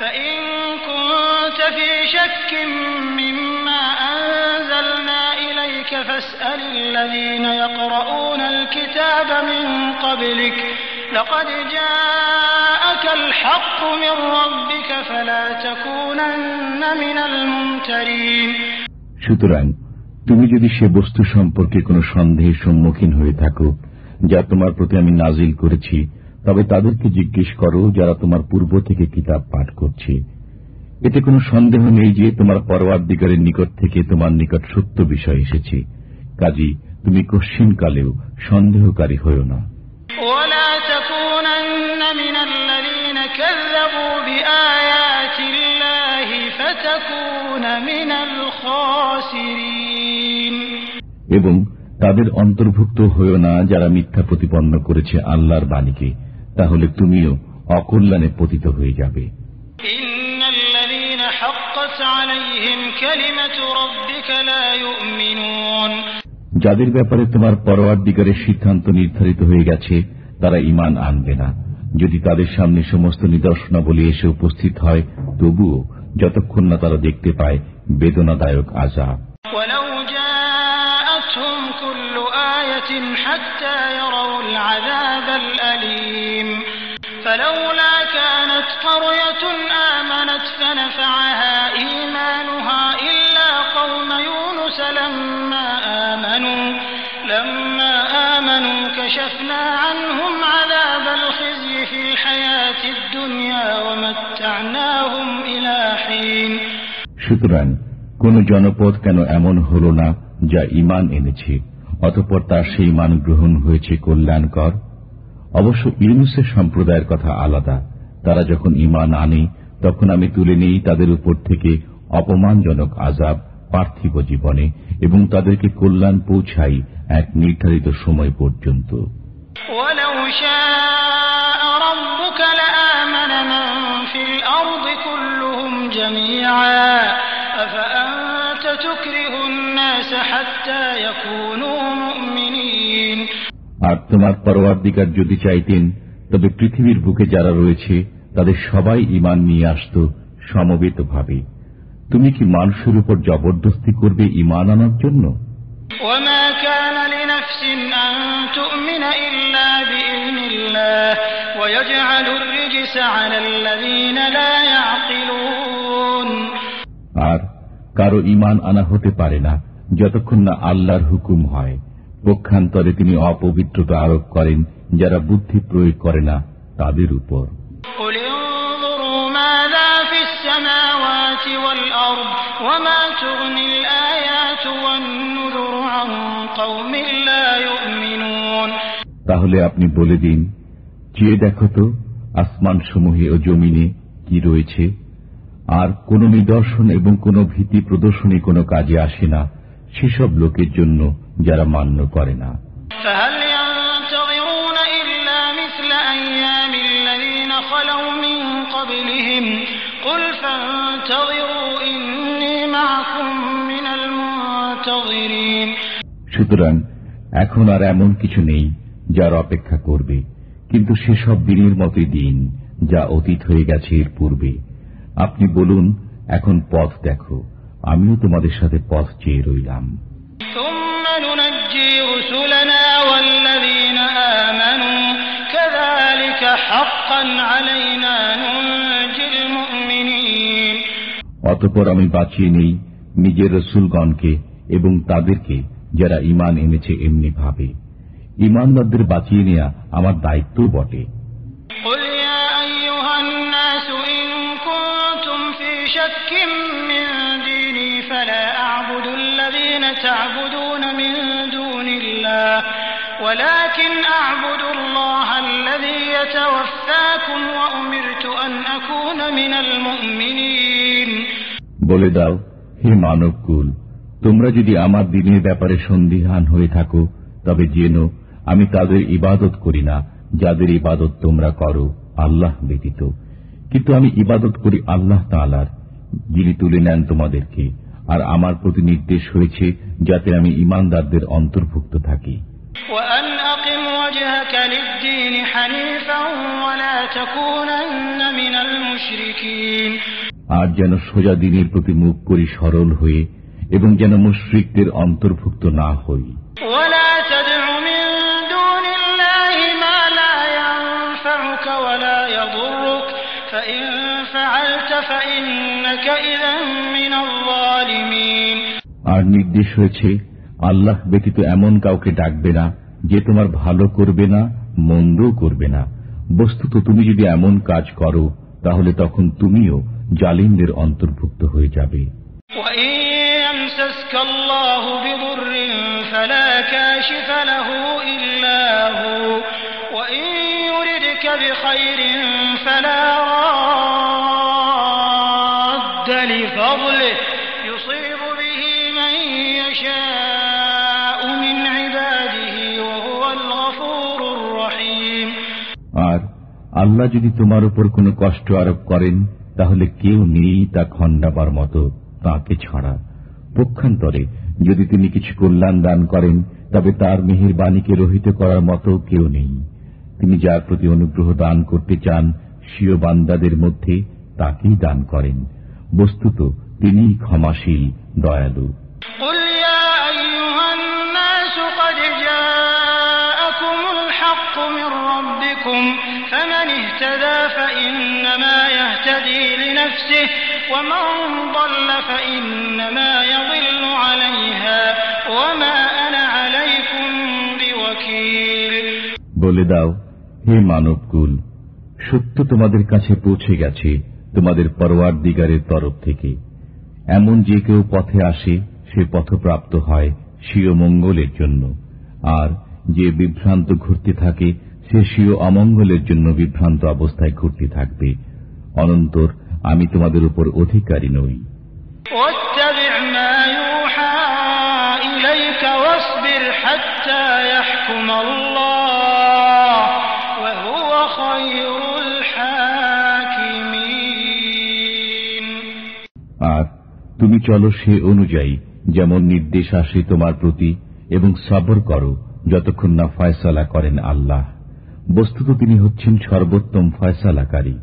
فإن كنت في شك مما أنزلنا إليك فاسأل الذين يقرؤون الكتاب من قبلك لقد جاءك الحق من ربك فلا تكونن من الممترين সুতরাং তুমি যদি সে বস্তু সম্পর্কে কোনো সন্দেহের সম্মুখীন হয়ে থাকো যা তোমার প্রতি আমি নাজিল করেছি তবে তাদেরকে জিজ্ঞেস করো যারা তোমার পূর্ব থেকে কিতাব পাঠ করছে। এতে কোনো সন্দেহ নেই যে তোমার পরওয়ারদিগারের নিকট থেকে তোমার নিকট সত্য বিষয় এসেছে। কাজী তুমি কশ্চিনকালেও সন্দেহকারী হইও না। এবং তাদের অন্তর্ভুক্ত হইও না যারা মিথ্যা প্রতিপন্ন করেছে আল্লাহর বাণীকে। তাহলে তুমিও অকল্যাণে পতিত হয়ে যাবে। যাদের ব্যাপারে তোমার পরোয়ার দিগারের সিদ্ধান্ত নির্ধারিত হয়ে গেছে তারা ইমান আনবে না। যদি তাদের সামনে সমস্ত নিদর্শনাবলী এসে উপস্থিত হয় তবুও যতক্ষণ না তারা দেখতে পায় বেদনাদায়ক আজাব آية حتى يروا العذاب الأليم فلولا كانت قرية آمنت فنفعها إيمانها إلا قوم يونس لما آمنوا لما آمنوا كشفنا عنهم عذاب الخزي في الحياة الدنيا ومتعناهم إلى حين সুতরাং কোন জনপদ কেন এমন হল না যা ইমান এনেছে অতপর তার সেই মান গ্রহণ হয়েছে কল্যাণকর অবশ্য ইউনুসের সম্প্রদায়ের কথা আলাদা তারা যখন ইমান আনে তখন আমি তুলে নেই তাদের উপর থেকে অপমানজনক আজাব পার্থিব জীবনে এবং তাদেরকে কল্যাণ পৌঁছাই এক নির্ধারিত সময় পর্যন্ত ولو আর তোমার পরবাধিকার যদি চাইতেন তবে পৃথিবীর বুকে যারা রয়েছে তাদের সবাই ইমান নিয়ে আসত সমবেতভাবে। তুমি কি মানুষের উপর জবরদস্তি করবে ইমান আনার জন্য? আর কারও ইমান আনা হতে পারে না যতক্ষণ না আল্লাহর হুকুম হয়। পক্ষান্তরে তিনি অপবিত্রতা আরোপ করেন যারা বুদ্ধি প্রয়োগ করে না তাদের উপর। তাহলে আপনি বলে দিন চেয়ে দেখো তো আসমান সমূহে ও জমিনে কি রয়েছে। আর কোন নিদর্শন এবং কোন ভীতি প্রদর্শনী কোনো কাজে আসে না। সেসব লোকের জন্য যারা মান্য করে না। সুতরাং এখন আর এমন কিছু নেই যার অপেক্ষা করবে। কিন্তু সেসব দিনের মতোই দিন যা অতীত হয়ে গেছে এর পূর্বে। আপনি বলুন এখন পথ দেখো। আমিও তোমাদের সাথে পথ চেয়ে রইলাম। অতপর আমি বাঁচিয়ে নেই নিজের রসুলগণকে এবং তাদেরকে যারা ইমান এনেছে এমনি ভাবে। ইমানদারদের বাঁচিয়ে নেয়া আমার দায়িত্ব বটে। من تعبدون من دون الله ولكن أعبد الله الذي يتوفاكم وأمرت أن أكون من المؤمنين বলে দাও হে মানবকুল তোমরা যদি আমার দিনের ব্যাপারে সন্দিহান হয়ে থাকো তবে জেনো আমি তাদের ইবাদত করি না যাদের ইবাদত তোমরা করো আল্লাহ ব্যতীত কিন্তু আমি ইবাদত করি আল্লাহ তালার যিনি তুলে নেন তোমাদেরকে আর আমার প্রতি নির্দেশ হয়েছে যাতে আমি ইমানদারদের অন্তর্ভুক্ত থাকি। আর যেন সোজা দিনের প্রতি মুখ করি সরল হয়ে এবং যেন মুশ্রিকদের অন্তর্ভুক্ত না হই। ওলা আর নির্দেশ হয়েছে আল্লাহ ব্যতীত এমন কাউকে ডাকবে না যে তোমার ভালো করবে না মন্দও করবে না বস্তুত তুমি যদি এমন কাজ করো তাহলে তখন তুমিও জালিমদের অন্তর্ভুক্ত হয়ে যাবে وإن يمسسك الله بضر فلا كاشف له إلا هو وإن يردك بخير فلا راد لفضله يصيب به من يشاء من عباده وهو الغفور الرحيم আর আল্লাহ যদি তোমার উপর কোনো কষ্ট আরোপ করেন তাহলে কেউ নেই তা খণ্ডাবার মতো তাকে ছাড়া পক্ষান্তরে যদি তিনি কিছু কল্যাণ দান করেন তবে তার মেহের বাণীকে রহিত করার মতো কেউ নেই তিনি যার প্রতি অনুগ্রহ দান করতে চান স্বীয় বান্দাদের মধ্যে তাকেই দান করেন। বস্তুত তিনি ক্ষমাশীল দয়ালু। বলে দাও হে মানবকুল, সত্য তোমাদের কাছে পৌঁছে গেছে তোমাদের পরোয়ার দিগারের তরফ থেকে। এমন যে কেউ পথে আসে, সে পথপ্রাপ্ত হয় স্বীয় মঙ্গলের জন্য। আর যে বিভ্রান্ত ঘুরতে থাকে, সে স্বীয় অমঙ্গলের জন্য বিভ্রান্ত অবস্থায় ঘুরতে থাকবে। অনন্তর আমি তোমাদের উপর অধিকারী নই। ইলাইকা হাত্তা আর তুমি চলো সে অনুযায়ী যেমন নির্দেশ আসে তোমার প্রতি এবং সবর করো যতক্ষণ না ফয়সালা করেন আল্লাহ। বস্তুত তিনি হচ্ছেন সর্বোত্তম ফয়সালাকারী।